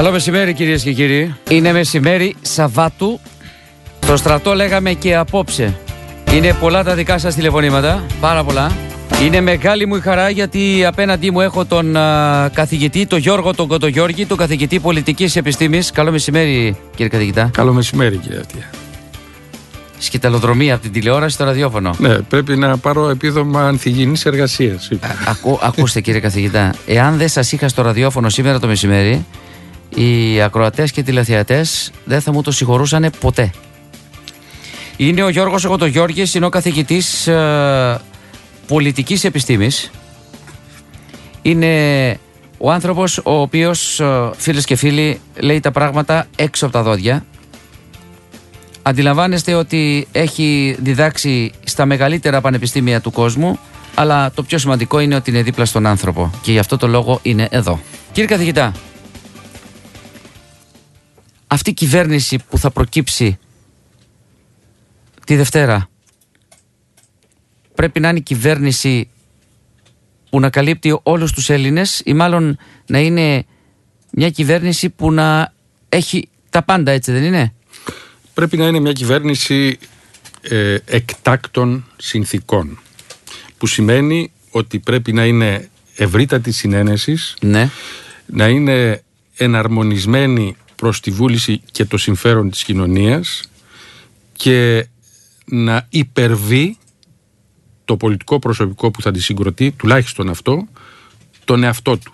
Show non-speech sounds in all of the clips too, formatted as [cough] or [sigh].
Καλό μεσημέρι κυρίες και κύριοι. Είναι μεσημέρι Σαββάτου. Το στρατό λέγαμε και απόψε. Είναι πολλά τα δικά σας τηλεφωνήματα, πάρα πολλά. Είναι μεγάλη μου η χαρά γιατί απέναντί μου έχω τον α, καθηγητή, τον Γιώργο τον Κοντογιώργη, τον καθηγητή πολιτικής επιστήμης. Καλό μεσημέρι κύριε καθηγητά. Καλό μεσημέρι, κύριε Ατία. Σκηταλοδρομία από την τηλεόραση στο ραδιόφωνο. Ναι, πρέπει να πάρω επίδομα ανθυγιεινής εργασίας. Α, ακού- ακούστε κύριε καθηγητά, εάν δεν σας είχα στο ραδιόφωνο σήμερα το μεσημέρι, οι ακροατές και οι τηλεθεατές δεν θα μου το συγχωρούσαν ποτέ. Είναι ο Γιώργος Κοντογιώργης, είναι ο καθηγητής ε, πολιτικής επιστήμης. Είναι ο άνθρωπος ο οποίος, ε, φίλες και φίλοι, λέει τα πράγματα έξω από τα δόντια. Αντιλαμβάνεστε ότι έχει διδάξει στα μεγαλύτερα πανεπιστήμια του κόσμου, αλλά το πιο σημαντικό είναι ότι είναι δίπλα στον άνθρωπο και γι' αυτό το λόγο είναι εδώ. Κύριε καθηγητά, αυτή η κυβέρνηση που θα προκύψει τη Δευτέρα πρέπει να είναι η κυβέρνηση που να καλύπτει όλους τους Έλληνες ή μάλλον να είναι μια κυβέρνηση που να έχει τα πάντα έτσι δεν είναι; Πρέπει να είναι μια κυβέρνηση ε, εκτάκτων συνθήκων. Που σημαίνει ότι πρέπει να είναι ευρύτατη συνένεσης, Ναι. να είναι εναρμονισμένη προς τη βούληση και το συμφέρον της κοινωνίας και να υπερβεί το πολιτικό προσωπικό που θα τη συγκροτεί, τουλάχιστον αυτό, τον εαυτό του.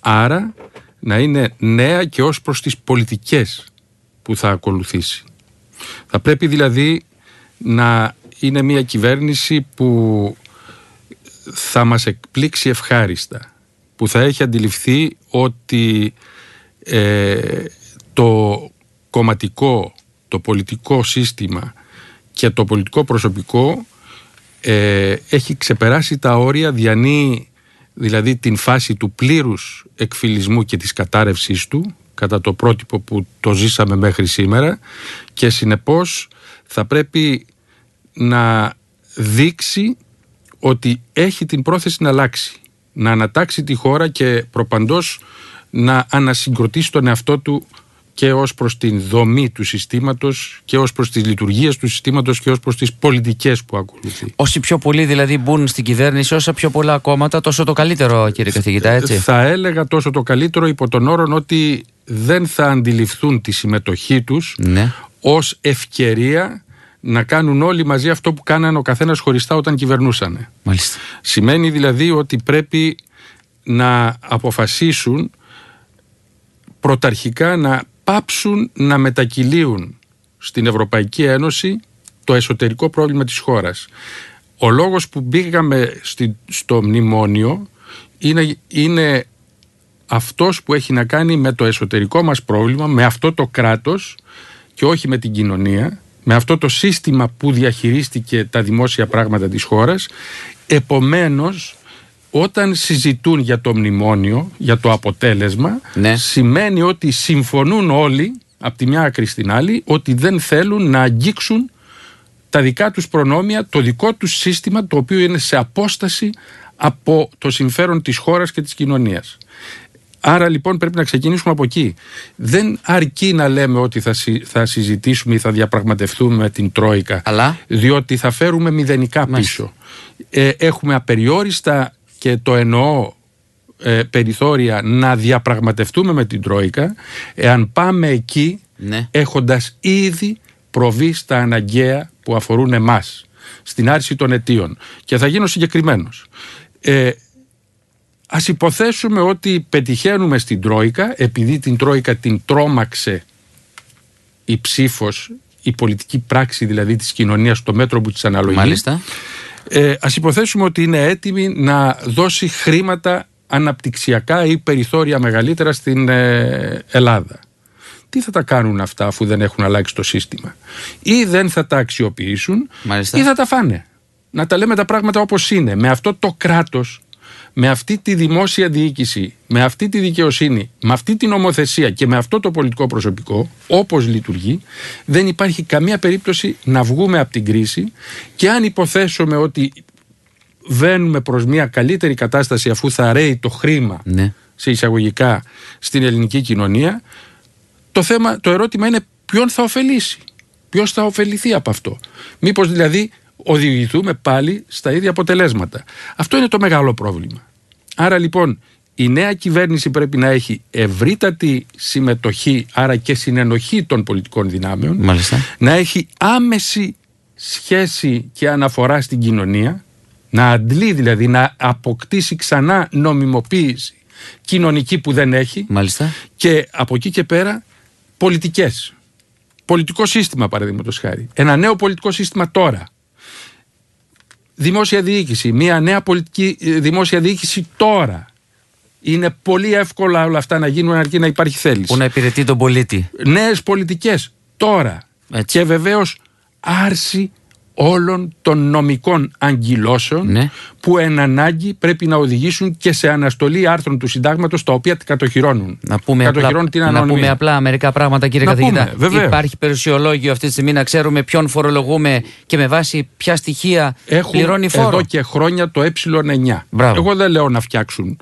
Άρα να είναι νέα και ως προς τις πολιτικές που θα ακολουθήσει. Θα πρέπει δηλαδή να είναι μια κυβέρνηση που θα μας εκπλήξει ευχάριστα, που θα έχει αντιληφθεί ότι ε, το κομματικό, το πολιτικό σύστημα και το πολιτικό προσωπικό ε, έχει ξεπεράσει τα όρια, διανύει δηλαδή την φάση του πλήρους εκφυλισμού και της κατάρρευσής του κατά το πρότυπο που το ζήσαμε μέχρι σήμερα και συνεπώς θα πρέπει να δείξει ότι έχει την πρόθεση να αλλάξει, να ανατάξει τη χώρα και προπαντός να ανασυγκροτήσει τον εαυτό του και ως προς την δομή του συστήματος και ως προς τις λειτουργίες του συστήματος και ως προς τις πολιτικές που ακολουθεί. Όσοι πιο πολλοί δηλαδή μπουν στην κυβέρνηση, όσα πιο πολλά κόμματα, τόσο το καλύτερο, κύριε καθηγητά, έτσι. Θα έλεγα τόσο το καλύτερο υπό τον όρο ότι δεν θα αντιληφθούν τη συμμετοχή τους Ναι. ως ευκαιρία να κάνουν όλοι μαζί αυτό που κάνανε ο καθένας χωριστά όταν κυβερνούσαν. Μάλιστα. Σημαίνει δηλαδή ότι πρέπει να αποφασίσουν πρωταρχικά να πάψουν να μετακυλίουν στην Ευρωπαϊκή Ένωση το εσωτερικό πρόβλημα της χώρας. Ο λόγος που μπήκαμε στη- στο μνημόνιο είναι, είναι αυτός που έχει να κάνει με το εσωτερικό μας πρόβλημα, με αυτό το κράτος και όχι με την κοινωνία, με αυτό το σύστημα που διαχειρίστηκε τα δημόσια πράγματα της χώρας. Επομένως, όταν συζητούν για το μνημόνιο, για το αποτέλεσμα, Ναι. σημαίνει ότι συμφωνούν όλοι, από τη μια άκρη στην άλλη, ότι δεν θέλουν να αγγίξουν τα δικά τους προνόμια, το δικό τους σύστημα, το οποίο είναι σε απόσταση από το συμφέρον της χώρας και της κοινωνίας. Άρα λοιπόν πρέπει να ξεκινήσουμε από εκεί. Δεν αρκεί να λέμε ότι θα, συ- θα συζητήσουμε ή θα διαπραγματευτούμε με την Τρόικα. Αλλά; Διότι θα φέρουμε μηδενικά πίσω. Ε, έχουμε απεριόριστα και το εννοώ ε, περιθώρια να διαπραγματευτούμε με την Τρόικα εάν πάμε εκεί Ναι. έχοντας ήδη προβεί στα αναγκαία που αφορούν εμάς στην άρση των αιτίων και θα γίνω συγκεκριμένος ε, ας υποθέσουμε ότι πετυχαίνουμε στην Τρόικα επειδή την Τρόικα την τρόμαξε η ψήφος η πολιτική πράξη δηλαδή της κοινωνίας στο μέτρο που της αναλογεί Μάλιστα. Ε, ας υποθέσουμε ότι είναι έτοιμη να δώσει χρήματα αναπτυξιακά ή περιθώρια μεγαλύτερα στην ε, Ελλάδα. Τι θα τα κάνουν αυτά αφού δεν έχουν αλλάξει το σύστημα; Ή δεν θα τα αξιοποιήσουν Μάλιστα. ή θα τα φάνε. Να τα λέμε τα πράγματα όπως είναι. Με αυτό το κράτος, με αυτή τη δημόσια διοίκηση, με αυτή τη δικαιοσύνη, με αυτή την νομοθεσία και με αυτό το πολιτικό προσωπικό, όπως λειτουργεί, δεν υπάρχει καμία περίπτωση να βγούμε από την κρίση και αν υποθέσουμε ότι βαίνουμε προς μια καλύτερη κατάσταση αφού θα ρέει το χρήμα Ναι. σε εισαγωγικά στην ελληνική κοινωνία. Το, θέμα, το ερώτημα είναι ποιον θα ωφελήσει. Ποιος θα ωφεληθεί από αυτό. Μήπως δηλαδή οδηγηθούμε πάλι στα ίδια αποτελέσματα. Αυτό είναι το μεγάλο πρόβλημα. Άρα λοιπόν η νέα κυβέρνηση πρέπει να έχει ευρύτατη συμμετοχή, άρα και συνενοχή των πολιτικών δυνάμεων, Μάλιστα. να έχει άμεση σχέση και αναφορά στην κοινωνία, να αντλεί δηλαδή, να αποκτήσει ξανά νομιμοποίηση κοινωνική που δεν έχει Μάλιστα. και από εκεί και πέρα πολιτικές. Πολιτικό σύστημα παραδείγματος χάρη. Ένα νέο πολιτικό σύστημα τώρα. Δημόσια διοίκηση. Μια νέα πολιτική ε, δημόσια διοίκηση τώρα. Είναι πολύ εύκολα όλα αυτά να γίνουν αρκεί να υπάρχει θέληση. Που να υπηρετεί τον πολίτη. Νέες πολιτικές τώρα. Έτσι. Και βεβαίως άρση όλων των νομικών αγκυλώσεων Ναι. που εν ανάγκη πρέπει να οδηγήσουν και σε αναστολή άρθρων του συντάγματος τα οποία κατοχυρώνουν. Να πούμε, απλά, κατοχυρώνουν την να ανωνυμία. πούμε απλά μερικά πράγματα, κύριε Να καθηγητά. πούμε, βεβαίως. Υπάρχει περιουσιολόγιο αυτή τη στιγμή να ξέρουμε ποιον φορολογούμε και με βάση ποια στοιχεία Έχουν πληρώνει φόρο. εδώ και χρόνια το ε9. Μπράβο. Εγώ δεν λέω να φτιάξουν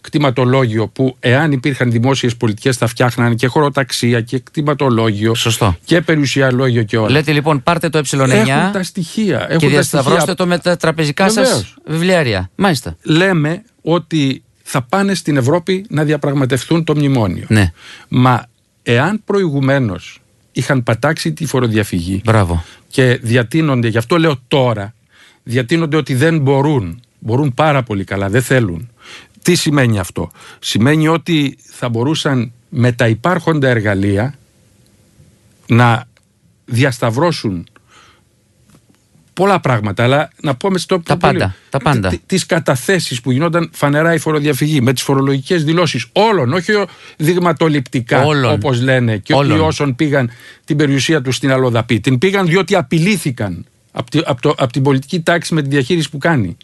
κτηματολόγιο που εάν υπήρχαν δημόσιες πολιτικές θα φτιάχναν και χωροταξία και κτηματολόγιο Σωστό. και περιουσιαλόγιο και όλα. Λέτε λοιπόν, πάρτε το ε9 Έχουν τα στοιχεία. Έχουν και τα διασταυρώστε στοιχεία. το με τα τραπεζικά σας Βεβαίως. βιβλιάρια. Μάλιστα. Λέμε ότι θα πάνε στην Ευρώπη να διαπραγματευτούν το μνημόνιο. Ναι. Μα εάν προηγουμένως είχαν πατάξει τη φοροδιαφυγή Μπράβο. και διατείνονται, γι' αυτό λέω τώρα, διατείνονται ότι δεν μπορούν. Μπορούν πάρα πολύ καλά, δεν θέλουν. Τι σημαίνει αυτό; Σημαίνει ότι θα μπορούσαν με τα υπάρχοντα εργαλεία να διασταυρώσουν πολλά πράγματα, αλλά να πούμε στο Τα πάντα, τα πάντα. Τις καταθέσεις που γινόταν φανερά η φοροδιαφυγή, με τις φορολογικές δηλώσεις όλων, όχι ο- δειγματοληπτικά Όλων. όπως λένε και Όλων. όχι όσων πήγαν την περιουσία τους στην Αλοδαπή. Την πήγαν διότι απειλήθηκαν από, τη- από το- από την πολιτική τάξη με τη διαχείριση που κάνει.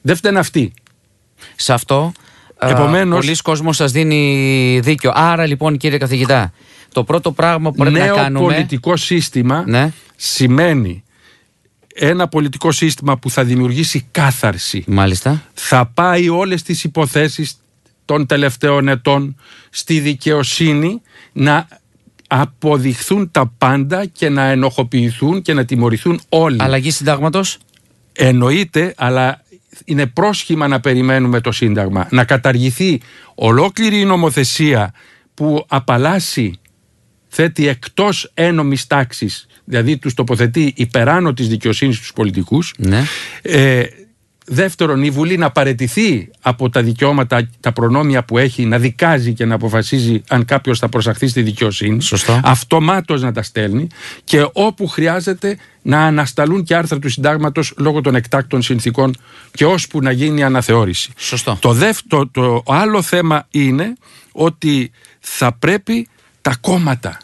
Δεν φταίνουν αυτοί. Σε αυτό Επομένως- πολλοί κόσμος σας δίνει δίκιο. Άρα λοιπόν κύριε καθηγητά, το πρώτο πράγμα που πρέπει Νέο να κάνουμε... πολιτικό σύστημα Ναι. σημαίνει ένα πολιτικό σύστημα που θα δημιουργήσει κάθαρση. Μάλιστα. Θα πάει όλες τις υποθέσεις των τελευταίων ετών στη δικαιοσύνη να αποδειχθούν τα πάντα και να ενοχοποιηθούν και να τιμωρηθούν όλοι. Αλλαγή συντάγματος; Εννοείται, αλλά είναι πρόσχημα να περιμένουμε το Σύνταγμα. Να καταργηθεί ολόκληρη η νομοθεσία που απαλλάσσει, θέτει εκτός ένομης τάξης, δηλαδή τους τοποθετεί υπεράνω της δικαιοσύνης τους πολιτικούς. Ναι. Ε, δεύτερον, η Βουλή να παρετηθεί από τα δικαιώματα, τα προνόμια που έχει, να δικάζει και να αποφασίζει αν κάποιος θα προσαχθεί στη δικαιοσύνη. Σωστό. Αυτομάτως να τα στέλνει και όπου χρειάζεται να ανασταλούν και άρθρα του συντάγματος λόγω των εκτάκτων συνθήκων και ώσπου να γίνει η αναθεώρηση. Σωστό. Το, δεύτερο, το άλλο θέμα είναι ότι θα πρέπει τα κόμματα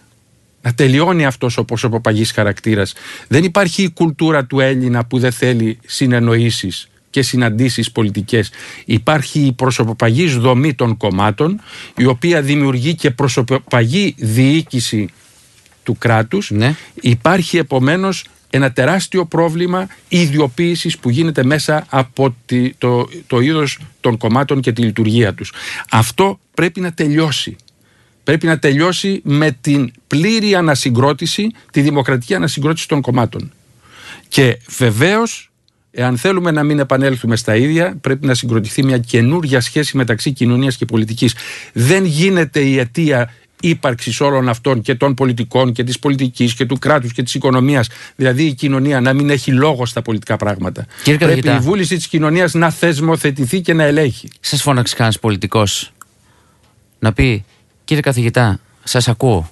να τελειώνει αυτός ο προσωποπαγής χαρακτήρας. Δεν υπάρχει η κουλτούρα του Έλληνα που δεν θέλει συνεννοήσεις και συναντήσεις πολιτικές. Υπάρχει η προσωποπαγής δομή των κομμάτων η οποία δημιουργεί και προσωποπαγή διοίκηση του κράτους. Ναι. Υπάρχει επομένως ένα τεράστιο πρόβλημα ιδιοποίησης που γίνεται μέσα από τη- το, το είδος των κομμάτων και τη λειτουργία τους. Αυτό πρέπει να τελειώσει. Πρέπει να τελειώσει με την πλήρη ανασυγκρότηση, τη δημοκρατική ανασυγκρότηση των κομμάτων. Και βεβαίως, εάν θέλουμε να μην επανέλθουμε στα ίδια, πρέπει να συγκροτηθεί μια καινούργια σχέση μεταξύ κοινωνίας και πολιτικής. Δεν γίνεται η αιτία ύπαρξης όλων αυτών και των πολιτικών και της πολιτικής και του κράτους και της οικονομίας, δηλαδή η κοινωνία να μην έχει λόγο στα πολιτικά πράγματα. Κύριε πρέπει καθηγητά. η βούληση της κοινωνίας να θεσμοθετηθεί και να ελέγχει. Σας φώναξε κανένας πολιτικός να πει κύριε καθηγητά, σας ακούω.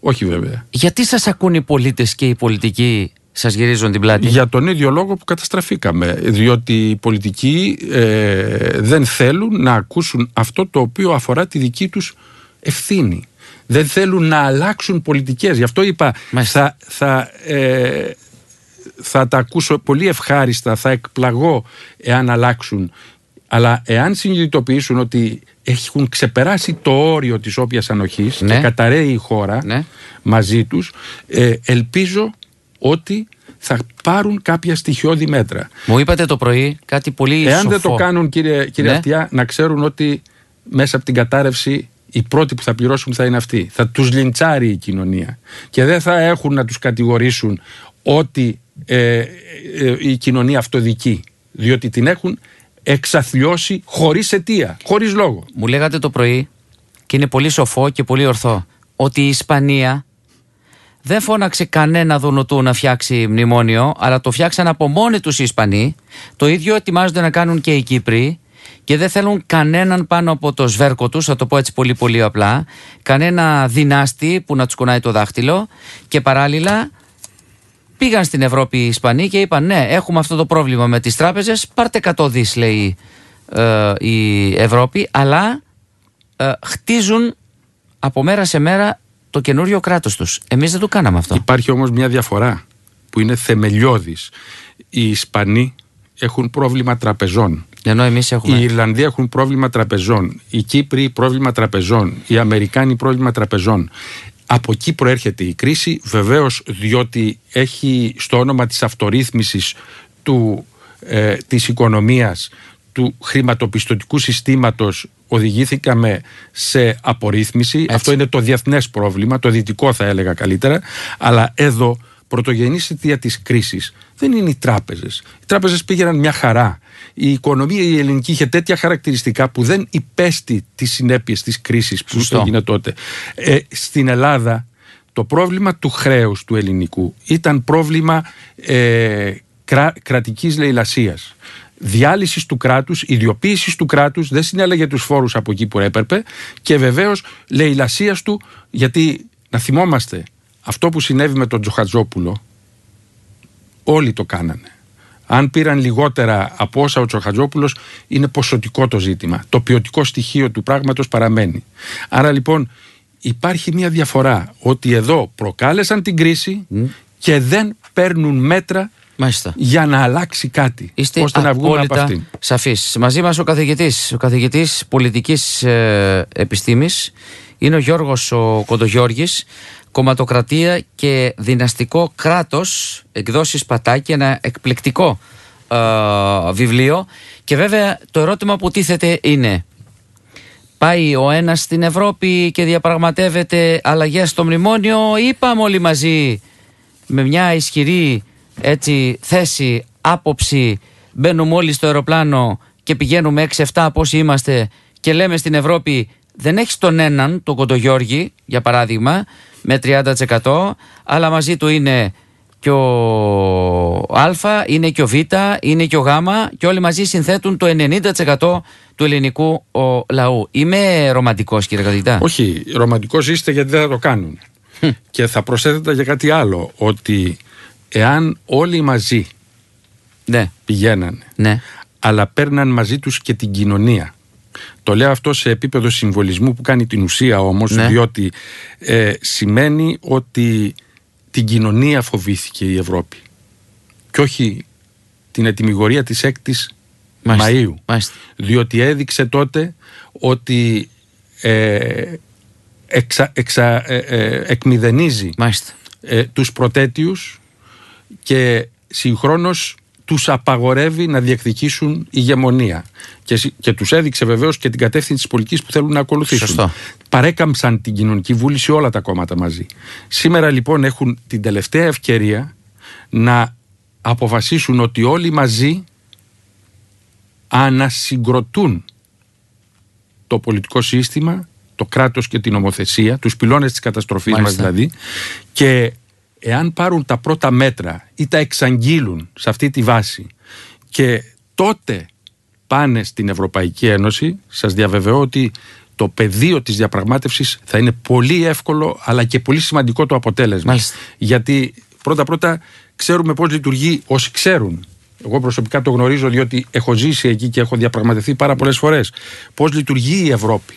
Όχι βέβαια. Γιατί σας ακούν οι πολίτες και οι πολιτικοί σας γυρίζουν την πλάτη. Για τον ίδιο λόγο που καταστραφήκαμε. Διότι οι πολιτικοί ε, δεν θέλουν να ακούσουν αυτό το οποίο αφορά τη δική τους ευθύνη. Δεν θέλουν να αλλάξουν πολιτικές. Γι' αυτό είπα Μάλιστα. θα, θα, ε, θα τα ακούσω πολύ ευχάριστα, θα εκπλαγώ εάν αλλάξουν. Αλλά εάν συνειδητοποιήσουν ότι έχουν ξεπεράσει το όριο της όποιας ανοχής Ναι. και καταραίει η χώρα Ναι. μαζί τους, ε, ελπίζω ότι θα πάρουν κάποια στοιχειώδη μέτρα. Μου είπατε το πρωί κάτι πολύ Εάν σοφό. δεν το κάνουν κύριε, κύριε Ναι. Αυτιά, να ξέρουν ότι μέσα από την κατάρρευση οι πρώτοι που θα πληρώσουν θα είναι αυτοί. Θα τους λιντσάρει η κοινωνία και δεν θα έχουν να τους κατηγορήσουν ότι ε, ε, η κοινωνία αυτοδική διότι την έχουν εξαθλιώσει χωρίς αιτία, χωρίς λόγο. Μου λέγατε το πρωί και είναι πολύ σοφό και πολύ ορθό ότι η Ισπανία δεν φώναξε κανένα δουνουτού να φτιάξει μνημόνιο, αλλά το φτιάξαν από μόνοι τους οι Ισπανοί. Το ίδιο ετοιμάζονται να κάνουν και οι Κύπροι και δεν θέλουν κανέναν πάνω από το σβέρκο τους, θα το πω έτσι πολύ πολύ απλά, κανένα δυνάστη που να τους κουνάει το δάχτυλο και παράλληλα πήγαν στην Ευρώπη οι Ισπανοί και είπαν ναι έχουμε αυτό το πρόβλημα με τις τράπεζες, πάρτε 100 δις λέει ε, η Ευρώπη, αλλά ε, χτίζουν από μέρα σε μέρα το καινούριο κράτος τους. Εμείς δεν το κάναμε αυτό. Υπάρχει όμως μια διαφορά που είναι θεμελιώδης. Οι Ισπανοί έχουν πρόβλημα τραπεζών. Ενώ εμείς έχουμε... Οι Ιρλανδοί έχουν πρόβλημα τραπεζών. Οι Κύπροι πρόβλημα τραπεζών. Οι Αμερικάνοι πρόβλημα τραπεζών. Από εκεί προέρχεται η κρίση, βεβαίως διότι έχει στο όνομα της αυτορύθμισης του, ε, της οικονομίας, του χρηματοπιστωτικού συστήματος οδηγήθηκαμε σε απορρίθμιση. Αυτό είναι το διεθνές πρόβλημα, το δυτικό θα έλεγα καλύτερα, αλλά εδώ πρωτογενής αιτία της κρίσης δεν είναι οι τράπεζες. Οι τράπεζες πήγαιναν μια χαρά. Η οικονομία η ελληνική είχε τέτοια χαρακτηριστικά που δεν υπέστη τις συνέπειες της κρίσης που έγινε τότε. Ε, στην Ελλάδα το πρόβλημα του χρέους του ελληνικού ήταν πρόβλημα ε, κρα, κρατικής λαιλασίας διάλυσης του κράτους, ιδιοποίησης του κράτους, δεν συνέλεγε τους φόρους από εκεί που έπρεπε και βεβαίως λαιλασία του, γιατί να θυμόμαστε αυτό που συνέβη με τον Τζοχατζόπουλο, όλοι το κάνανε. Αν πήραν λιγότερα από όσα ο Τσοχατζόπουλο, είναι ποσοτικό το ζήτημα. Το ποιοτικό στοιχείο του πράγματος παραμένει. Άρα λοιπόν υπάρχει μια διαφορά ότι εδώ προκάλεσαν την κρίση και δεν παίρνουν μέτρα Μάλιστα. για να αλλάξει κάτι. Είστε ώστε να βγούμε από αυτήν. Σαφής. Μαζί μας ο καθηγητής, ο καθηγητής πολιτικής ε, επιστήμης είναι ο Γιώργος ο Κοντογιώργης, κομματοκρατία και δυναστικό κράτος, εκδόσεις Πατάκη, ένα εκπληκτικό ε, βιβλίο και βέβαια το ερώτημα που τίθεται είναι πάει ο ένας στην Ευρώπη και διαπραγματεύεται αλλαγές στο μνημόνιο ή πάμε όλοι μαζί με μια ισχυρή έτσι, θέση, άποψη, μπαίνουμε όλοι στο αεροπλάνο και πηγαίνουμε 6-7 όσοι είμαστε και λέμε στην Ευρώπη δεν έχεις τον έναν, τον Κοντογιώργη, για παράδειγμα, με 30%, αλλά μαζί του είναι και ο Α, είναι και ο Β, είναι και ο Γ και όλοι μαζί συνθέτουν το 90% του ελληνικού λαού. Είμαι ρομαντικός κύριε καθηγητά; Όχι, ρομαντικός είστε γιατί δεν θα το κάνουν. και θα προσέθετα για κάτι άλλο, ότι εάν όλοι μαζί ναι. πηγαίνανε, ναι. αλλά παίρναν μαζί τους και την κοινωνία. Το λέω αυτό σε επίπεδο συμβολισμού που κάνει την ουσία όμως, ναι. διότι ε, σημαίνει ότι την κοινωνία φοβήθηκε η Ευρώπη και όχι την ετοιμιγορία της 6ης Μαΐου. Διότι έδειξε τότε ότι ε, εξα, εξα, ε, ε εκμηδενίζει ε, τους προτέτιους και συγχρόνως τους απαγορεύει να διεκδικήσουν ηγεμονία. Και, και τους έδειξε βεβαίως και την κατεύθυνση της πολιτικής που θέλουν να ακολουθήσουν. Σωστό. Παρέκαμψαν την κοινωνική βούληση όλα τα κόμματα μαζί. Σήμερα λοιπόν έχουν την τελευταία ευκαιρία να αποφασίσουν ότι όλοι μαζί ανασυγκροτούν το πολιτικό σύστημα, το κράτος και την νομοθεσία, τους πυλώνες της καταστροφής μας δηλαδή και εάν πάρουν τα πρώτα μέτρα ή τα εξαγγείλουν σε αυτή τη βάση και τότε πάνε στην Ευρωπαϊκή Ένωση, σας διαβεβαιώ ότι το πεδίο της διαπραγμάτευσης θα είναι πολύ εύκολο αλλά και πολύ σημαντικό το αποτέλεσμα. Γιατί πρώτα-πρώτα ξέρουμε πώς λειτουργεί όσοι ξέρουν. Εγώ προσωπικά το γνωρίζω διότι έχω ζήσει εκεί και έχω διαπραγματευτεί πάρα πολλές φορές. Πώς λειτουργεί η Ευρώπη.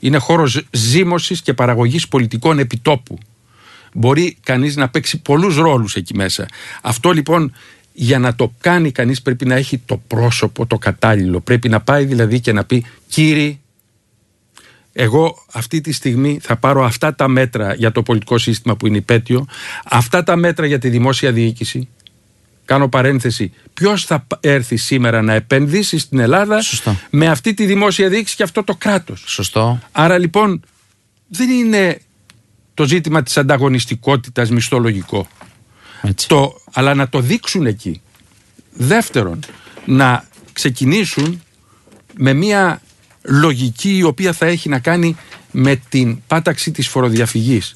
Είναι χώρος ζήμωσης και παραγωγής πολιτικών επιτόπου μπορεί κανείς να παίξει πολλούς ρόλους εκεί μέσα. Αυτό λοιπόν για να το κάνει κανείς πρέπει να έχει το πρόσωπο το κατάλληλο. Πρέπει να πάει δηλαδή και να πει κύριοι εγώ αυτή τη στιγμή θα πάρω αυτά τα μέτρα για το πολιτικό σύστημα που είναι υπέτειο, αυτά τα μέτρα για τη δημόσια διοίκηση, κάνω παρένθεση, ποιος θα έρθει σήμερα να επενδύσει στην Ελλάδα Σωστό. με αυτή τη δημόσια διοίκηση και αυτό το κράτος; Σωστό. Άρα λοιπόν δεν είναι το ζήτημα της ανταγωνιστικότητας μισθολογικό. Έτσι. Το, αλλά να το δείξουν εκεί. Δεύτερον, να ξεκινήσουν με μια λογική η οποία θα έχει να κάνει με την πάταξη της φοροδιαφυγής.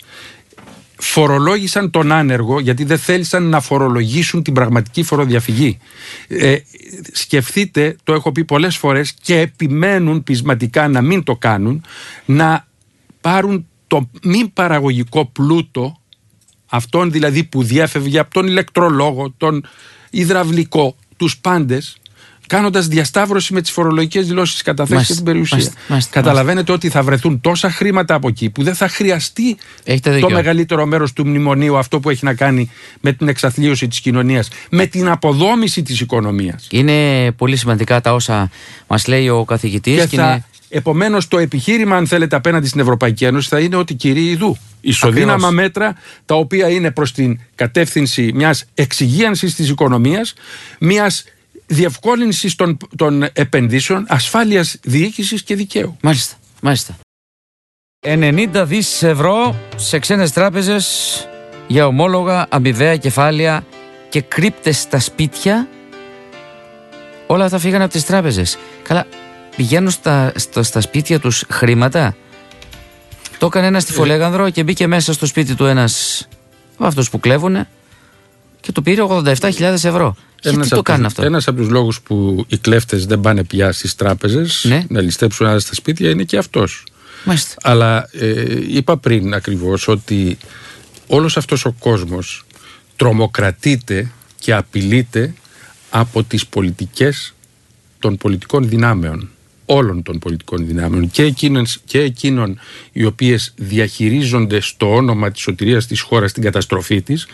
Φορολόγησαν τον άνεργο γιατί δεν θέλησαν να φορολογήσουν την πραγματική φοροδιαφυγή. Ε, σκεφτείτε, το έχω πει πολλές φορές και επιμένουν πεισματικά να μην το κάνουν, να πάρουν το μη παραγωγικό πλούτο αυτόν δηλαδή που διέφευγε από τον ηλεκτρολόγο, τον υδραυλικό, τους πάντες κάνοντας διασταύρωση με τις φορολογικές δηλώσεις καταθέσει Μάλιστα, και την περιουσία. μάλιστα, μάλιστα, Καταλαβαίνετε ότι θα βρεθούν τόσα χρήματα από εκεί που δεν θα χρειαστεί Έχετε το δίκιο. μεγαλύτερο μέρος του μνημονίου αυτό που έχει να κάνει με την εξαθλίωση της κοινωνίας, με την αποδόμηση της οικονομίας. Είναι πολύ σημαντικά τα όσα μας λέει ο καθηγητής. Και θα, επομένως, το επιχείρημα, αν θέλετε, απέναντι στην Ευρωπαϊκή Ένωση θα είναι ότι κυρίει Ιδού. Ισοδύναμα Ακριβώς. μέτρα τα οποία είναι προς την κατεύθυνση μιας εξυγίανσης της οικονομίας, μιας διευκόλυνσης των, των επενδύσεων, ασφάλειας διοίκησης και δικαίου. Μάλιστα, μάλιστα. 90 δις ευρώ σε ξένες τράπεζες για ομόλογα, αμοιβαία κεφάλαια και κρύπτες στα σπίτια. Όλα αυτά φύγανε από τις τράπεζες. Καλά, πηγαίνουν στα, στα, στα σπίτια τους χρήματα. Το έκανε ένας στη Ε. Φολέγανδρο και μπήκε μέσα στο σπίτι του ένας από αυτούς που κλέβουνε και του πήρε 87.000 ευρώ. Γιατί Ένας το από κάνουν τους- αυτό; Ένας από τους λόγους που οι κλέφτες δεν πάνε πια στις τράπεζες Ναι. να ληστέψουν άλλα στα σπίτια είναι και αυτός. Μάλιστα. Αλλά ε, είπα πριν ακριβώς ότι όλος αυτός ο κόσμος τρομοκρατείται και απειλείται από τις πολιτικές των πολιτικών δυνάμεων όλων των πολιτικών δυνάμεων και εκείνων, και εκείνων οι οποίες διαχειρίζονται στο όνομα της σωτηρίας της χώρας την καταστροφή της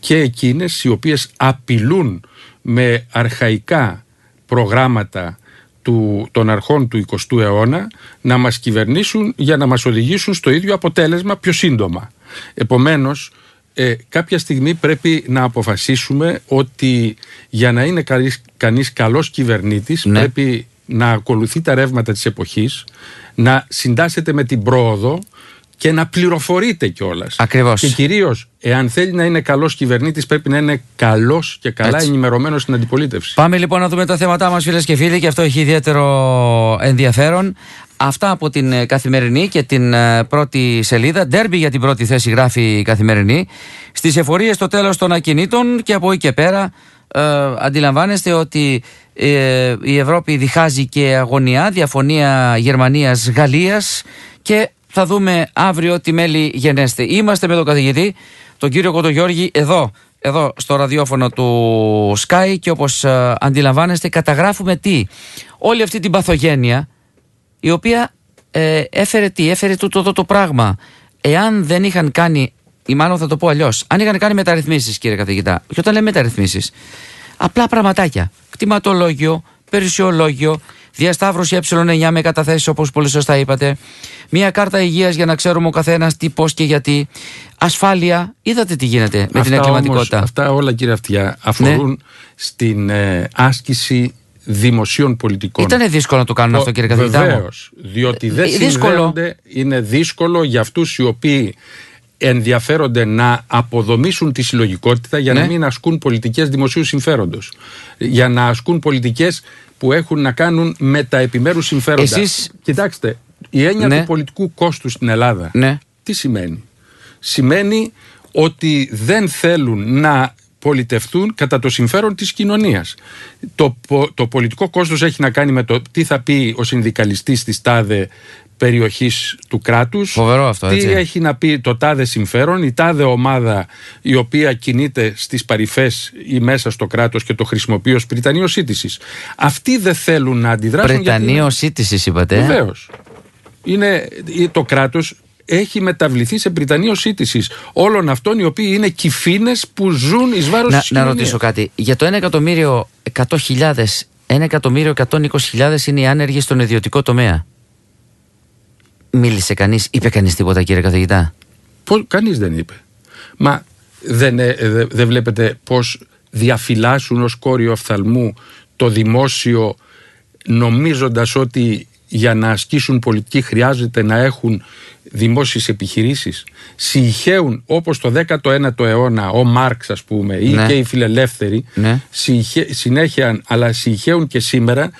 και εκείνες οι οποίες απειλούν με αρχαϊκά προγράμματα του, των αρχών του 20ου αιώνα να μας κυβερνήσουν για να μας οδηγήσουν στο ίδιο αποτέλεσμα πιο σύντομα. Επομένως, ε, κάποια στιγμή πρέπει να αποφασίσουμε ότι για να είναι καλής, κανείς καλός κυβερνήτης Ναι. πρέπει να ακολουθεί τα ρεύματα της εποχής, να συντάσσεται με την πρόοδο και να πληροφορείται κιόλας. Ακριβώς. Και κυρίως, εάν θέλει να είναι καλός κυβερνήτης, πρέπει να είναι καλός και καλά Έτσι. ενημερωμένος στην αντιπολίτευση. Πάμε λοιπόν να δούμε τα θέματά μας φίλες και φίλοι και αυτό έχει ιδιαίτερο ενδιαφέρον. Αυτά από την ε, καθημερινή και την ε, πρώτη σελίδα. Ντέρμπι για την πρώτη θέση γράφει η καθημερινή. Στις εφορίες στο τέλος των ακινήτων και από εκεί και πέρα ε, αντιλαμβάνεστε ότι ε, η Ευρώπη διχάζει και αγωνιά, διαφωνία Γερμανίας-Γαλλίας και θα δούμε αύριο τι μέλη γενέστε. Είμαστε με τον καθηγητή, τον κύριο Κοντογιώργη, εδώ, εδώ στο ραδιόφωνο του Sky και όπως ε, αντιλαμβάνεστε καταγράφουμε τι. Όλη αυτή την παθογένεια η οποία ε, έφερε τι, έφερε τούτο εδώ το πράγμα. Εάν δεν είχαν κάνει, ή μάλλον θα το πω αλλιώς, αν είχαν κάνει μεταρρυθμίσεις, κύριε καθηγητά, και όταν λέμε μεταρρυθμίσεις, απλά πραγματάκια. Κτηματολόγιο, περιουσιολόγιο, διασταύρωση ε9 με καταθέσεις όπως πολύ σωστά είπατε, μία κάρτα υγείας για να ξέρουμε ο καθένας τι, πώς και γιατί, ασφάλεια. Είδατε τι γίνεται με την Αυτά εγκληματικότητα. όμως, αυτά όλα, κύριε Αυτιά, αφορούν Ναι. στην ε, άσκηση δημοσίων πολιτικών. Ήταν δύσκολο να το κάνουν αυτό, κύριε καθηγητά. μου. Βεβαίως. Διότι δεν Ε, δύσκολο. συνδέονται, είναι δύσκολο για αυτούς οι οποίοι ενδιαφέρονται να αποδομήσουν τη συλλογικότητα για Ναι. να μην ασκούν πολιτικές δημοσίου συμφέροντος. Για να ασκούν πολιτικές που έχουν να κάνουν με τα επιμέρους συμφέροντα. Εσείς- Κοιτάξτε, η έννοια Ναι. του πολιτικού κόστου στην Ελλάδα Ναι. τι σημαίνει; Σημαίνει ότι δεν θέλουν να πολιτευτούν κατά το συμφέρον της κοινωνίας. Το, πο- το πολιτικό κόστος έχει να κάνει με το τι θα πει ο συνδικαλιστής της τάδε περιοχής του κράτους. Φοβερό αυτό, τι έτσι. έχει να πει το τάδε συμφέρον, η τάδε ομάδα η οποία κινείται στις παρυφές ή μέσα στο κράτος και το χρησιμοποιεί ως πριτανείο σύντησης. Αυτοί δεν θέλουν να αντιδράσουν γιατί είναι- Πρετανείο σύντησης, είπατε. ε; Βεβαίως. Είναι το κράτος έχει μεταβληθεί σε Βρυτανείο σύντησης όλων αυτών οι οποίοι είναι κυφίνες που ζουν εις βάρος Να, της να ρωτήσω κάτι. Για το 1 εκατομμύριο 100.000, 1 εκατομμύριο 120.000 είναι οι άνεργοι στον ιδιωτικό τομέα; Μίλησε κανείς, είπε κανείς τίποτα, κύριε καθηγητά; Κανείς δεν είπε. Μα δεν, ε, δε- δεν βλέπετε πώς διαφυλάσσουν ως κόριο οφθαλμού το δημόσιο νομίζοντας ότι για να ασκήσουν πολιτική χρειάζεται να έχουν δημόσιες επιχειρήσεις συγχαίουν όπως το 19ο αιώνα ο Μάρξ ας πούμε ή Ναι. και οι φιλελεύθεροι Ναι. συγχε- συνέχεια αλλά συγχαίουν και σήμερα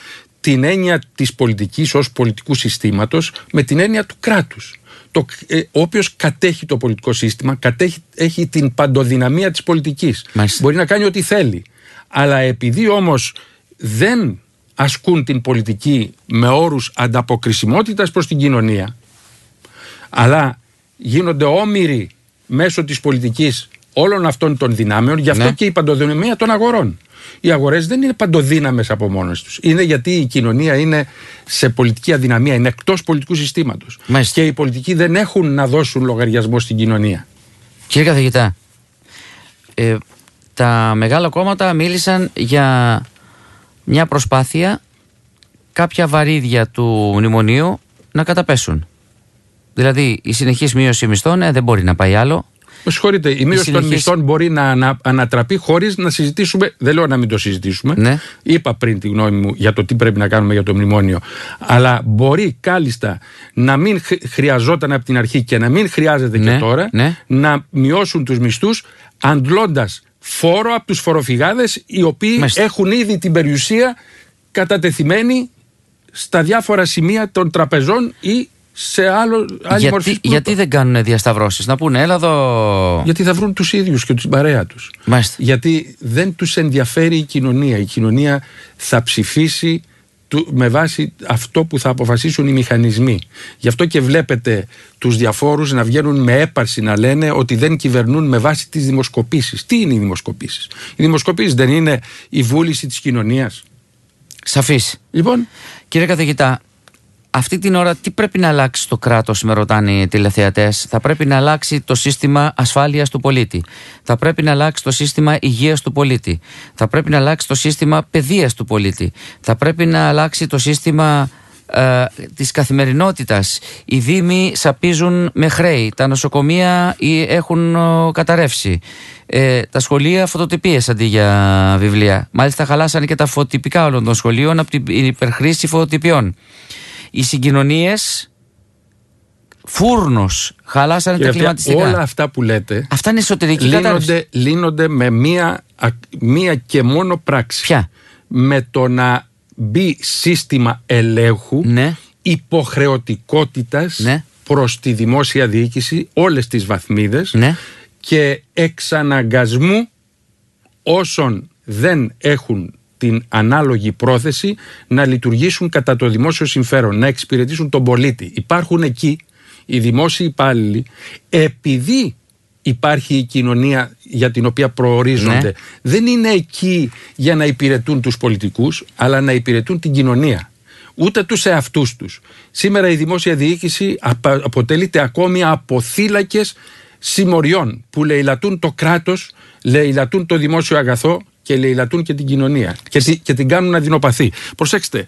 την έννοια της πολιτικής ως πολιτικού συστήματος με την έννοια του κράτους. Το, ε, όποιος κατέχει το πολιτικό σύστημα κατέχει, έχει την παντοδυναμία της πολιτικής. Μάλιστα. Μπορεί να κάνει ό,τι θέλει. Αλλά επειδή όμως δεν ασκούν την πολιτική με όρους ανταποκρισιμότητας προς την κοινωνία αλλά γίνονται όμοιροι μέσω της πολιτικής όλων αυτών των δυνάμεων γι' αυτό Ναι. και η παντοδυναμία των αγορών. Οι αγορές δεν είναι παντοδύναμες από μόνες τους. Είναι γιατί η κοινωνία είναι σε πολιτική αδυναμία, είναι εκτός πολιτικού συστήματος. Μάλιστα. Και οι πολιτικοί δεν έχουν να δώσουν λογαριασμό στην κοινωνία. Κύριε καθηγητά, ε, τα μεγάλα κόμματα μίλησαν για μια προσπάθεια κάποια βαρύδια του μνημονίου να καταπέσουν. Δηλαδή η συνεχής μείωση μισθών ε, δεν μπορεί να πάει άλλο. Με συγχωρείτε, η μείωση των συνεχής- μισθών μπορεί να ανα- ανατραπεί χωρίς να συζητήσουμε. Δεν λέω να μην το συζητήσουμε. Ναι. Είπα πριν τη γνώμη μου για το τι πρέπει να κάνουμε για το μνημόνιο. Αλλά μπορεί κάλλιστα να μην χρ- χρειαζόταν από την αρχή και να μην χρειάζεται Ναι, και τώρα ναι. να μειώσουν τους μισθούς αντλώντας φόρο από τους φοροφυγάδες οι οποίοι Μάλιστα. έχουν ήδη την περιουσία κατατεθειμένη στα διάφορα σημεία των τραπεζών ή σε άλλο, άλλη μορφή Γιατί, πλούτο. γιατί δεν κάνουν διασταυρώσεις, να πούνε έλα εδώ. Γιατί θα βρουν τους ίδιους και την παρέα τους. Μάλιστα. Γιατί δεν τους ενδιαφέρει η κοινωνία. Η κοινωνία θα ψηφίσει του- με βάση αυτό που θα αποφασίσουν οι μηχανισμοί. Γι' αυτό και βλέπετε τους διαφόρους να βγαίνουν με έπαρση να λένε ότι δεν κυβερνούν με βάση τις δημοσκοπήσεις. Τι είναι οι δημοσκοπήσεις; Οι δημοσκοπήσεις δεν είναι η βούληση της κοινωνίας. Σαφής. Λοιπόν, Κύριε καθηγητά, αυτή την ώρα τι πρέπει να αλλάξει το κράτος, με ρωτάνε οι τηλεθεατές. Θα πρέπει να αλλάξει το σύστημα ασφάλειας του πολίτη. Θα πρέπει να αλλάξει το σύστημα υγείας του πολίτη. Θα πρέπει να αλλάξει το σύστημα παιδείας του πολίτη. Θα πρέπει να αλλάξει το σύστημα ε, της καθημερινότητας. Οι δήμοι σαπίζουν με χρέη. Τα νοσοκομεία ε, έχουν ε, καταρρεύσει. Ε, τα σχολεία φωτοτυπίες αντί για βιβλία. Μάλιστα χαλάσανε και τα φωτοτυπικά όλων των σχολείων από την υπερχρήση φωτοτυπιών. Οι συγκοινωνίες φούρνος χαλάσανε τα κύριε Αυτιά, κλιματιστικά. όλα αυτά που λέτε Αυτά είναι εσωτερική κατάρρευση. λύνονται, λύνονται με μία, α- μία και μόνο πράξη. Ποια; Με το να μπει σύστημα ελέγχου Ναι. υποχρεωτικότητας Ναι. προς τη δημόσια διοίκηση όλες τις βαθμίδες Ναι. και εξαναγκασμού όσων δεν έχουν την ανάλογη πρόθεση να λειτουργήσουν κατά το δημόσιο συμφέρον, να εξυπηρετήσουν τον πολίτη. Υπάρχουν εκεί οι δημόσιοι υπάλληλοι επειδή υπάρχει η κοινωνία για την οποία προορίζονται. Ναι. Δεν είναι εκεί για να υπηρετούν τους πολιτικούς, αλλά να υπηρετούν την κοινωνία. Ούτε τους εαυτούς τους. Σήμερα η δημόσια διοίκηση απα- αποτελείται ακόμη από θύλακες συμμοριών που λαιλατούν το κράτος, λαιλατούν το δημόσιο αγαθό και λαιλατούν και την κοινωνία και, τη- και την κάνουν αδυνοπαθή. Προσέξτε,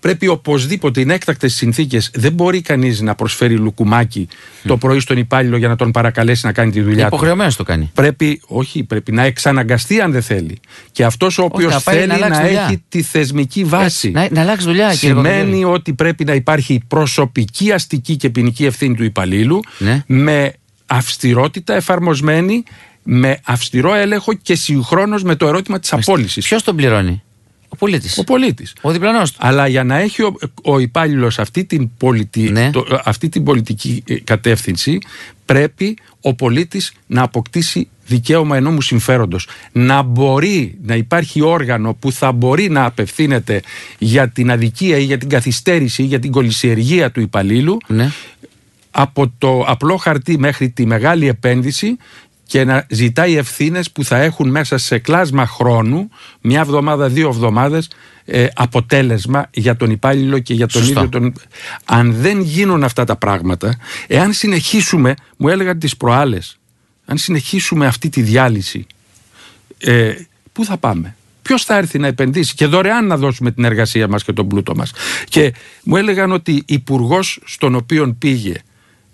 πρέπει οπωσδήποτε είναι έκτακτες συνθήκες. Δεν μπορεί κανείς να προσφέρει λουκουμάκι το πρωί στον υπάλληλο για να τον παρακαλέσει να κάνει τη δουλειά του. Υποχρεωμένος το κάνει. Πρέπει, όχι, πρέπει να εξαναγκαστεί αν δεν θέλει. Και αυτός ο οποίος να πάει θέλει να να, αλλάξει δουλειά. έχει τη θεσμική βάση. Να, να αλλάξει δουλειά, κύριε Σημαίνει Παπαδόπουλο. ότι πρέπει να υπάρχει προσωπική αστική και ποινική ευθύνη του υπαλλήλου Ναι. με αυστηρότητα εφαρμοσμένη, με αυστηρό έλεγχο και συγχρόνως με το ερώτημα της απόλυσης. Ποιος τον πληρώνει, Ο πολίτης. Ο πολίτης. Ο διπλανός του. Αλλά για να έχει ο, ο υπάλληλος αυτή, την πολιτι... Ναι. το- αυτή την πολιτική ε, κατεύθυνση, πρέπει ο πολίτης να αποκτήσει δικαίωμα ενόμου συμφέροντος. Να μπορεί να υπάρχει όργανο που θα μπορεί να απευθύνεται για την αδικία ή για την καθυστέρηση ή για την κολυσιεργία του υπαλλήλου Ναι. από το απλό χαρτί μέχρι τη μεγάλη επένδυση και να ζητάει ευθύνες που θα έχουν μέσα σε κλάσμα χρόνου, μια εβδομάδα, δύο εβδομάδες, ε, αποτέλεσμα για τον υπάλληλο και για τον Σωστό. ίδιο τον. Αν δεν γίνουν αυτά τα πράγματα, εάν συνεχίσουμε, μου έλεγαν τις προάλλες, αν συνεχίσουμε αυτή τη διάλυση, ε, πού θα πάμε; Ποιος θα έρθει να επενδύσει; Και δωρεάν να δώσουμε την εργασία μας και τον πλούτο μας. Και μου έλεγαν ότι υπουργός στον οποίο πήγε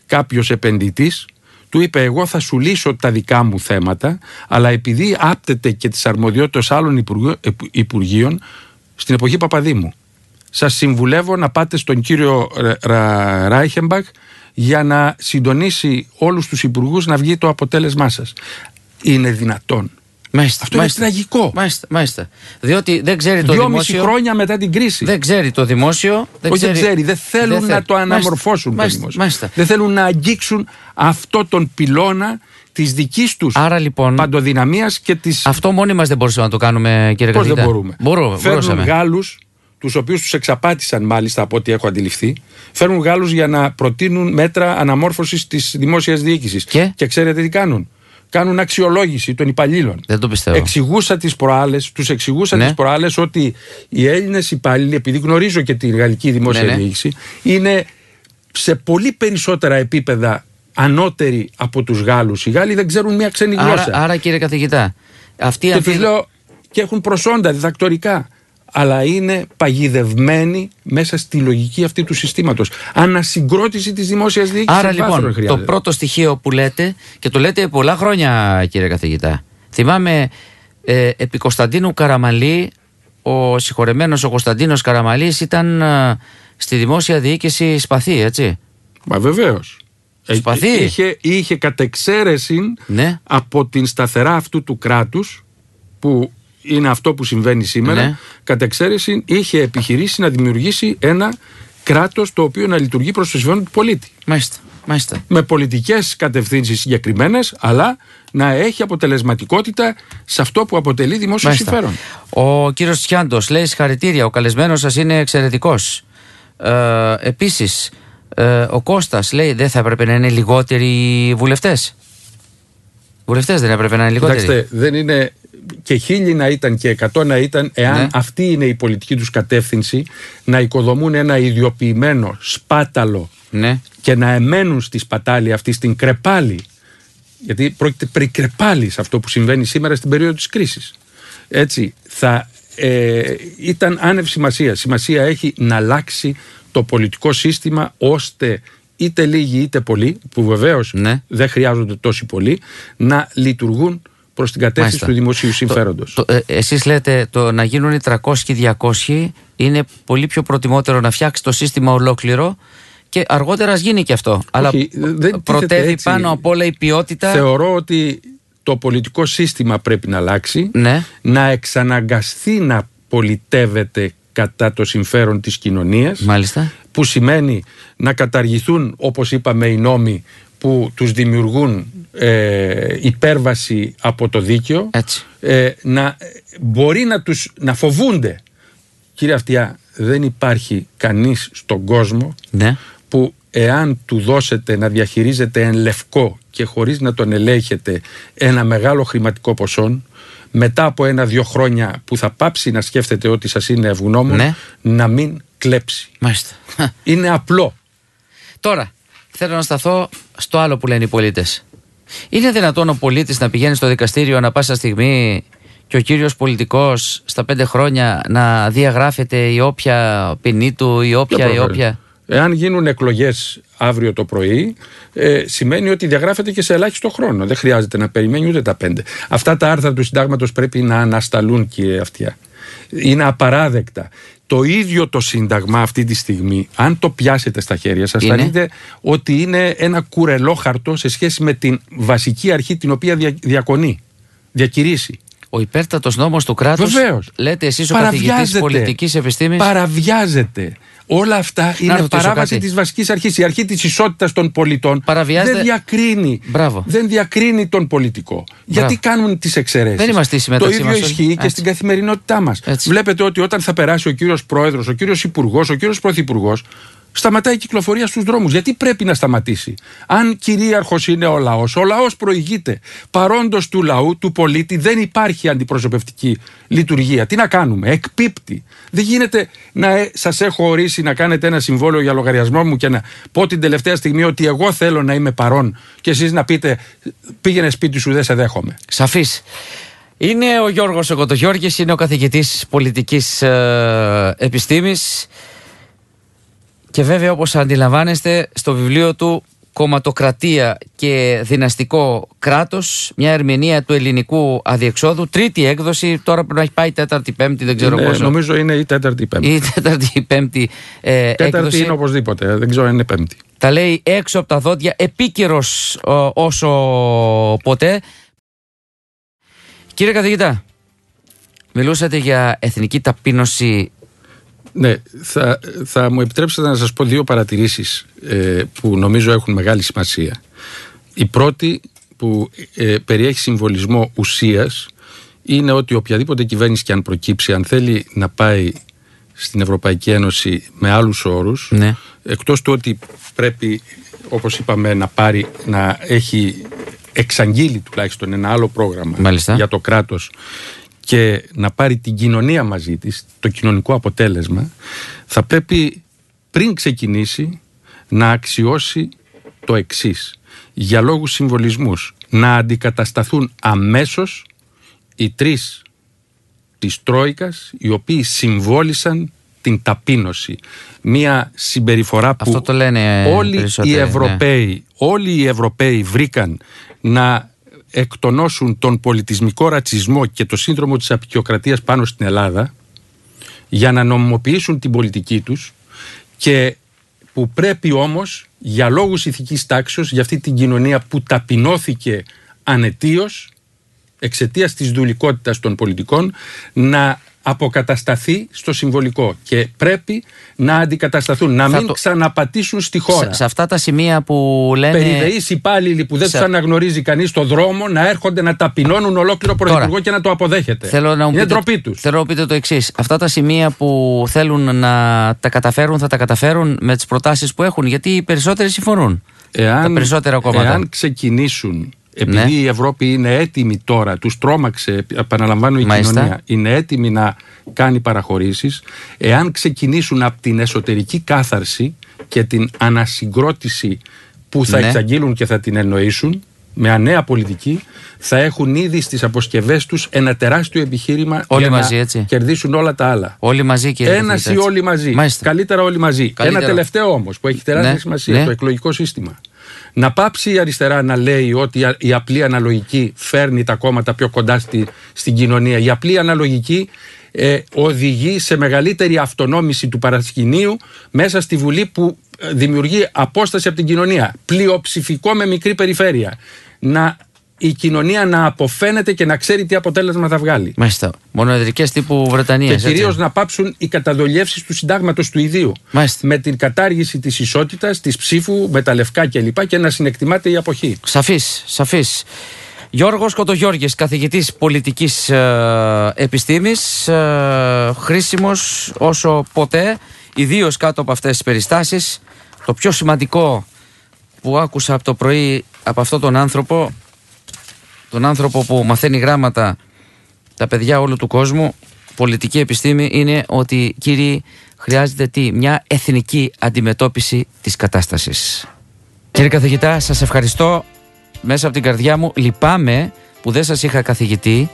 κάποιος επενδυτής, του είπε εγώ θα σου λύσω τα δικά μου θέματα αλλά επειδή άπτεται και τις αρμοδιότητες άλλων υπουργείων στην εποχή Παπαδήμου σας συμβουλεύω να πάτε στον κύριο Ράιχεμπαχ για να συντονίσει όλους τους υπουργούς να βγει το αποτέλεσμά σας. Είναι δυνατόν. Μάλιστα, Αυτό μάλιστα, είναι τραγικό. Μάλιστα, μάλιστα. Διότι δεν ξέρει το Δυόμιση δημόσιο. χρόνια μετά την κρίση. Δεν ξέρει το δημόσιο. Δεν Όχι, ξέρει, δεν ξέρει. Δεν θέλουν δεν να θέλει. το αναμορφώσουν Μάλιστα, το δημόσιο. μάλιστα. Δεν θέλουν να αγγίξουν αυτό τον πυλώνα της δικής τους Άρα λοιπόν. παντοδυναμίας και τη. Αυτό μόνοι μας δεν μπορούσαμε να το κάνουμε, κύριε Πώς καθηγητά. δεν μπορούμε; Μπορούμε, Φέρνουν μπορούσαμε. Γάλλους, τους οποίους τους εξαπάτησαν μάλιστα από ό,τι έχω αντιληφθεί. Φέρνουν Γάλλους για να προτείνουν μέτρα αναμόρφωσης της δημόσιας διοίκησης. Και; ξέρετε τι κάνουν; Κάνουν αξιολόγηση των υπαλλήλων. Δεν το πιστεύω. Εξηγούσα τις προάλλες, τους εξηγούσα Ναι. τις προάλλες ότι οι Έλληνες υπάλληλοι, επειδή γνωρίζω και την γαλλική δημόσια Ναι, ναι. διοίκηση, είναι σε πολύ περισσότερα επίπεδα ανώτεροι από τους Γάλλους. Οι Γάλλοι δεν ξέρουν μία ξένη γλώσσα. Άρα, άρα, κύριε καθηγητά, αυτή η Και τους αμφίδα- λέω και έχουν προσόντα διδακτορικά. Αλλά είναι παγιδευμένοι μέσα στη λογική αυτή του συστήματος. Ανασυγκρότηση της δημόσιας διοίκησης. Άρα λοιπόν, το πρώτο στοιχείο που λέτε και το λέτε πολλά χρόνια, κύριε καθηγητά. Θυμάμαι ε, επί Κωνσταντίνου Καραμαλή, ο συγχωρεμένος ο Κωνσταντίνος Καραμαλής ήταν ε, στη δημόσια διοίκηση σπαθή, έτσι; Μα βεβαίως. Σπαθί. Είχε, είχε κατ' εξαίρεση Ναι. από την σταθερά αυτού του κράτους που είναι αυτό που συμβαίνει σήμερα. Ναι. Κατ' εξαίρεση είχε επιχειρήσει να δημιουργήσει ένα κράτος το οποίο να λειτουργεί προς το συμφέρον του πολίτη. Μάλιστα. Μάλιστα. με πολιτικές κατευθύνσεις συγκεκριμένες αλλά να έχει αποτελεσματικότητα σε αυτό που αποτελεί δημόσιο Μάλιστα. συμφέρον. Ο κύριος Τσιάντος λέει συγχαρητήρια. Ο καλεσμένος σας είναι εξαιρετικός. Ε, Επίσης, ε, ο Κώστας λέει δεν θα έπρεπε να είναι λιγότεροι βουλευτές. Βουλευτές δεν έπρεπε να είναι λιγότεροι. Κοιτάξτε, δεν είναι και χίλιοι να ήταν και εκατό να ήταν εάν Ναι. αυτή είναι η πολιτική τους κατεύθυνση να οικοδομούν ένα ιδιοποιημένο σπάταλο Ναι. και να εμένουν στη σπατάλη αυτή, στην κρεπάλη. Γιατί πρόκειται περί κρεπάλης αυτό που συμβαίνει σήμερα στην περίοδο της κρίσης. Έτσι, θα ε, ήταν άνευ σημασίας. Σημασία έχει να αλλάξει το πολιτικό σύστημα ώστε είτε λίγοι είτε πολλοί, που βεβαίως Ναι. δεν χρειάζονται τόσοι πολλοί, να λειτουργούν προς την κατεύθυνση Μάλιστα. του δημοσίου συμφέροντος. Το, ε, εσείς λέτε το να γίνουν οι 300 και οι 200 είναι πολύ πιο προτιμότερο να φτιάξει το σύστημα ολόκληρο και αργότερα ας γίνει και αυτό. Αλλά δεν τίθεται πρωτεύει έτσι. πάνω απ' όλα η ποιότητα. Θεωρώ ότι το πολιτικό σύστημα πρέπει να αλλάξει, Ναι. να εξαναγκαστεί να πολιτεύεται κατά το συμφέρον της κοινωνίας, Μάλιστα. που σημαίνει να καταργηθούν, όπως είπαμε, οι νόμοι που τους δημιουργούν ε, υπέρβαση από το δίκαιο, Έτσι. ε, να μπορεί να τους να φοβούνται. Κύριε Αυτιά, δεν υπάρχει κανείς στον κόσμο Ναι. που εάν του δώσετε να διαχειρίζεται εν λευκό και χωρίς να τον ελέγχετε ένα μεγάλο χρηματικό ποσό μετά από ένα-δυο χρόνια που θα πάψει να σκέφτεται ότι σας είναι ευγνώμων Ναι. να μην κλέψει. Μάλιστα. Είναι απλό. Τώρα, θέλω να σταθώ στο άλλο που λένε οι πολίτες. Είναι δυνατόν ο πολίτης να πηγαίνει στο δικαστήριο ανα πάσα στιγμή και ο κύριος πολιτικός στα πέντε χρόνια να διαγράφεται η όποια ποινή του, η όποια, Δεν η προχωρεί. όποια. Εάν γίνουν εκλογές αύριο το πρωί, ε, σημαίνει ότι διαγράφεται και σε ελάχιστο χρόνο. Δεν χρειάζεται να περιμένει ούτε τα πέντε. Αυτά τα άρθρα του συντάγματος πρέπει να ανασταλούν, κύριε Αυτιά. Είναι απαράδεκτα. Το ίδιο το Σύνταγμα αυτή τη στιγμή, αν το πιάσετε στα χέρια σας, θα Είναι. δείτε ότι είναι ένα κουρελό χαρτό σε σχέση με την βασική αρχή την οποία δια, διακονεί, διακηρύσει. Ο υπέρτατος νόμος του κράτους. Βεβαίως. Λέτε εσείς ο καθηγητής Παραβιάζεται. πολιτικής επιστήμης. Παραβιάζεται. Όλα αυτά είναι ρωτήσω παράβαση κάτι. της βασικής αρχής. Η αρχή της ισότητας των πολιτών Παραβιάζεται- δεν διακρίνει, Μπράβο. δεν διακρίνει τον πολιτικό. Γιατί κάνουν τις εξαιρέσεις; Δεν είμαστε ίσοι Το μεταξύ ίδιο μας όλοι. ισχύει και Έτσι. στην καθημερινότητά μας. Έτσι. Βλέπετε ότι όταν θα περάσει ο κύριος Πρόεδρος, ο κύριος Υπουργός, ο κύριος Πρωθυπουργός, σταματάει η κυκλοφορία στους δρόμους. Γιατί πρέπει να σταματήσει; Αν κυρίαρχος είναι ο λαός, ο λαός προηγείται. Παρόντος του λαού, του πολίτη, δεν υπάρχει αντιπροσωπευτική λειτουργία. Τι να κάνουμε, εκπίπτει. Δεν γίνεται να ε, σας έχω ορίσει να κάνετε ένα συμβόλαιο για λογαριασμό μου και να πω την τελευταία στιγμή ότι εγώ θέλω να είμαι παρόν και εσείς να πείτε πήγαινε σπίτι σου, δεν σε δέχομαι. Σαφής. Είναι ο Γιώργος Οκοτογιώργης, είναι ο καθηγητής πολιτικής ε, επιστήμης και βέβαια όπως αντιλαμβάνεστε στο βιβλίο του κομματοκρατία και δυναστικό κράτος, μια ερμηνεία του ελληνικού αδιεξόδου, τρίτη έκδοση, τώρα πρέπει να έχει πάει τέταρτη, πέμπτη, δεν ξέρω είναι, πόσο. Νομίζω είναι η τέταρτη ή πέμπτη. Η τέταρτη, πέμπτη ε, τέταρτη έκδοση. είναι οπωσδήποτε, δεν ξέρω αν είναι πέμπτη. Τα λέει έξω από τα δόντια, επίκαιρος ο, όσο ποτέ. Κύριε καθηγητά, μιλούσατε για εθνική ταπείνωση Ναι, θα, θα μου επιτρέψετε να σας πω δύο παρατηρήσεις ε, που νομίζω έχουν μεγάλη σημασία. Η πρώτη που ε, περιέχει συμβολισμό ουσίας είναι ότι οποιαδήποτε κυβέρνηση και αν προκύψει, αν θέλει να πάει στην Ευρωπαϊκή Ένωση με άλλους όρους, Ναι. εκτός του ότι πρέπει, όπως είπαμε, να πάρει, να έχει εξαγγείλει τουλάχιστον ένα άλλο πρόγραμμα Μάλιστα. για το κράτος και να πάρει την κοινωνία μαζί της, το κοινωνικό αποτέλεσμα, θα πρέπει πριν ξεκινήσει να αξιώσει το εξής. Για λόγους συμβολισμούς, να αντικατασταθούν αμέσως οι τρεις της Τρόικας, οι οποίοι συμβόλησαν την ταπείνωση. Μία συμπεριφορά που Αυτό το λένε όλοι οι περισσότεροι, ναι. Ευρωπαίοι, όλοι οι Ευρωπαίοι βρήκαν να εκτονώσουν τον πολιτισμικό ρατσισμό και το σύνδρομο της απεικιοκρατίας πάνω στην Ελλάδα για να νομιμοποιήσουν την πολιτική τους και που πρέπει όμως για λόγους ηθικής τάξης για αυτή την κοινωνία που ταπεινώθηκε ανετίως εξαιτίας της δουλικότητας των πολιτικών να αποκατασταθεί στο συμβολικό και πρέπει να αντικατασταθούν, να Θα μην το- ξαναπατήσουν στη χώρα. σε, σε αυτά τα σημεία που λένε. Περιδεείς υπάλληλοι που δεν Σε- του αναγνωρίζει κανείς στο δρόμο να έρχονται να ταπεινώνουν ολόκληρο πρωθυπουργό Τώρα, και να το αποδέχεται. Θέλω να μου Είναι πείτε, ντροπή τους. θέλω να μου πείτε το εξής. Αυτά τα σημεία που θέλουν να τα καταφέρουν, θα τα καταφέρουν με τις προτάσεις που έχουν. Γιατί οι περισσότεροι συμφωνούν. τα περισσότερα κόμματα. Εάν ξεκινήσουν, επειδή Ναι. η Ευρώπη είναι έτοιμη τώρα, τους τρόμαξε, επαναλαμβάνω η Μάλιστα. κοινωνία, είναι έτοιμη να κάνει παραχωρήσεις, εάν ξεκινήσουν από την εσωτερική κάθαρση και την ανασυγκρότηση που θα Ναι. εξαγγείλουν και θα την εννοήσουν, με νέα πολιτική, θα έχουν ήδη στις αποσκευές τους ένα τεράστιο επιχείρημα Όλοι για μαζί, να έτσι. κερδίσουν όλα τα άλλα. Όλοι μαζί, κύριε Ένας καθηγητά, ή έτσι. όλοι μαζί. Μάλιστα. Καλύτερα όλοι μαζί. Καλύτερο. Ένα τελευταίο όμως που έχει τεράστια Ναι, σημασία, ναι. το εκλογικό σύστημα. Να πάψει η αριστερά να λέει ότι η- η απλή αναλογική φέρνει τα κόμματα πιο κοντά στη, στην κοινωνία. Η απλή αναλογική ε, οδηγεί σε μεγαλύτερη αυτονόμηση του παρασκηνίου μέσα στη Βουλή που ε, δημιουργεί απόσταση από την κοινωνία. Πλειοψηφικό με μικρή περιφέρεια. Να, η κοινωνία να αποφαίνεται και να ξέρει τι αποτέλεσμα θα βγάλει. Μάλιστα. Μονοεδρικές τύπου Βρετανίας. Και κυρίως να πάψουν οι καταδολιεύσει του συντάγματος του ιδίου. Μάλιστα. Με την κατάργηση της ισότητας, της ψήφου, με τα λευκά κλπ. και να συνεκτιμάται η αποχή. Σαφής, σαφής. Γιώργος Κοτογιώργης, καθηγητής πολιτικής ε, επιστήμης, ε, χρήσιμος όσο ποτέ, ιδίως κάτω από αυτές τις περιστάσεις. Το πιο σημαντικό που άκουσα από το πρωί από αυτόν τον άνθρωπο, τον άνθρωπο που μαθαίνει γράμματα τα παιδιά όλου του κόσμου, πολιτική επιστήμη, είναι ότι κύριοι χρειάζεται τι, μια εθνική αντιμετώπιση της κατάστασης. Κύριε καθηγητά, σας ευχαριστώ μέσα από την καρδιά μου. Λυπάμαι που δεν σας είχα καθηγητή.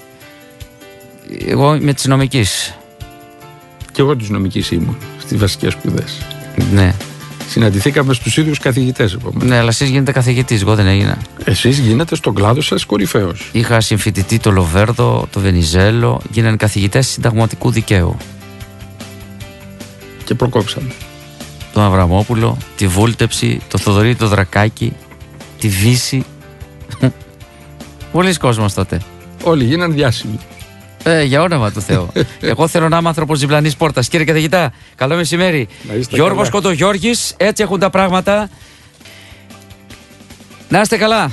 Εγώ είμαι της νομικής. Και εγώ της νομικής ήμουν στις βασικές σπουδές. Ναι. Συναντηθήκαμε στους ίδιους καθηγητές επομένως. ναι, αλλά εσείς γίνετε καθηγητής, εγώ δεν έγινα. Εσείς γίνετε στον κλάδο σας κορυφαίος. Είχα συμφοιτητή το Λοβέρδο, το Βενιζέλο, γίνανε καθηγητές συνταγματικού δικαίου. Και προκόψαμε. Τον Αβραμόπουλο, τη Βούλτεψη, το Θοδωρή το Δρακάκι, τη Βύση. [laughs] Πολλοί κόσμος τότε. Όλοι γίναν διάσημοι. Ε, για όνομα του Θεού. [laughs] Εγώ θέλω να είμαι άνθρωπος διπλανής πόρτας. Κύριε καθηγητά, καλό μεσημέρι. Να είστε Γιώργος καλά. Κοντογιώργης, έτσι έχουν τα πράγματα. Να είστε καλά.